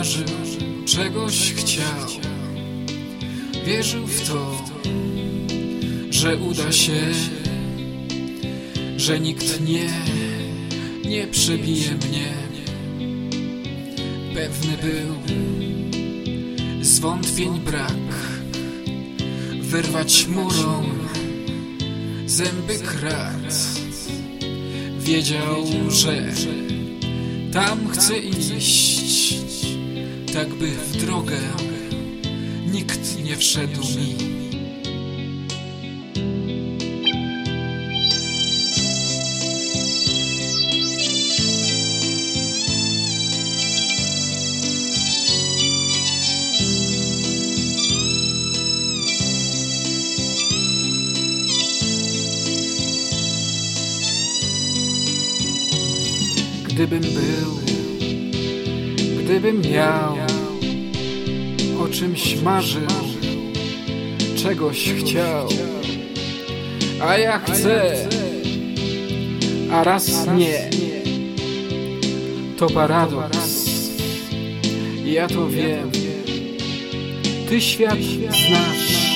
Marzył, czegoś chciał. Wierzył w to, że uda się Że nikt nie, nie przebije mnie. Pewny był, zwątpień brak Wyrwać murom zęby krat. Wiedział, że tam chcę iść, tak by w drogę nikt nie wszedł mi. Gdybym był, gdybym miał o czymś marzył, czegoś chciał, a ja chcę, a raz nie. To paradoks, ja to wiem. Ty świat znasz,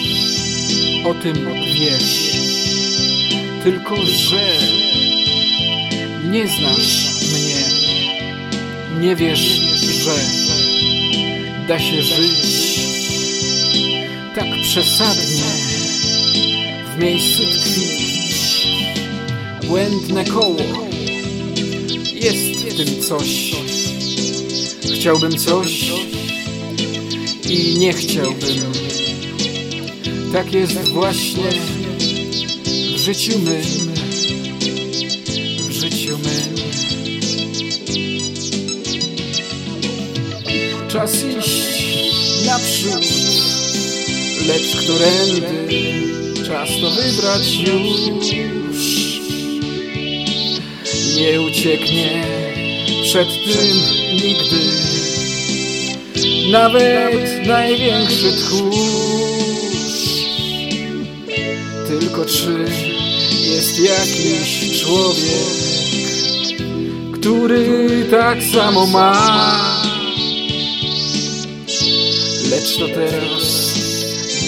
o tym wiesz. Tylko, że nie znasz mnie. Nie wiesz, że da się żyć tak przesadnie w miejscu tkwić. Błędne koło jest w tym coś. Chciałbym coś i nie chciałbym. Tak jest właśnie w życiu mym. Czas iść naprzód, lecz którędy czas to wybrać już. Nie ucieknie przed tym nigdy, nawet największy tchórz. Tylko czy jest jakiś człowiek, który tak samo ma? Lecz to teraz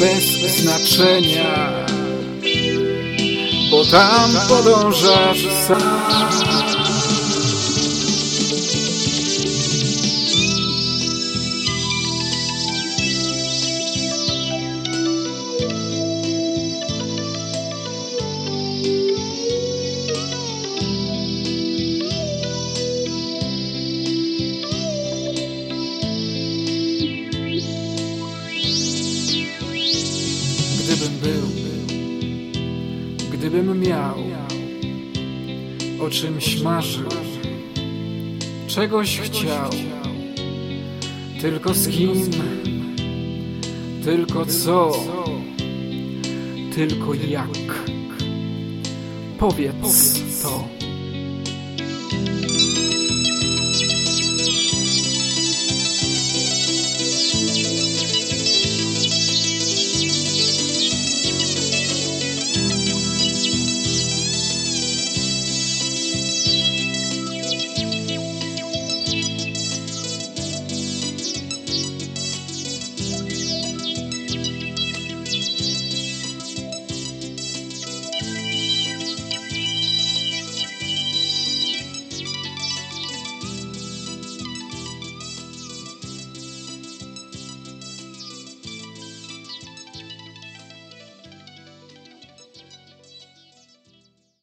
bez znaczenia, bo tam podążasz sam. Gdybym miał o czymś marzył, czegoś chciał, tylko z kim, tylko co, tylko jak. Powiedz to.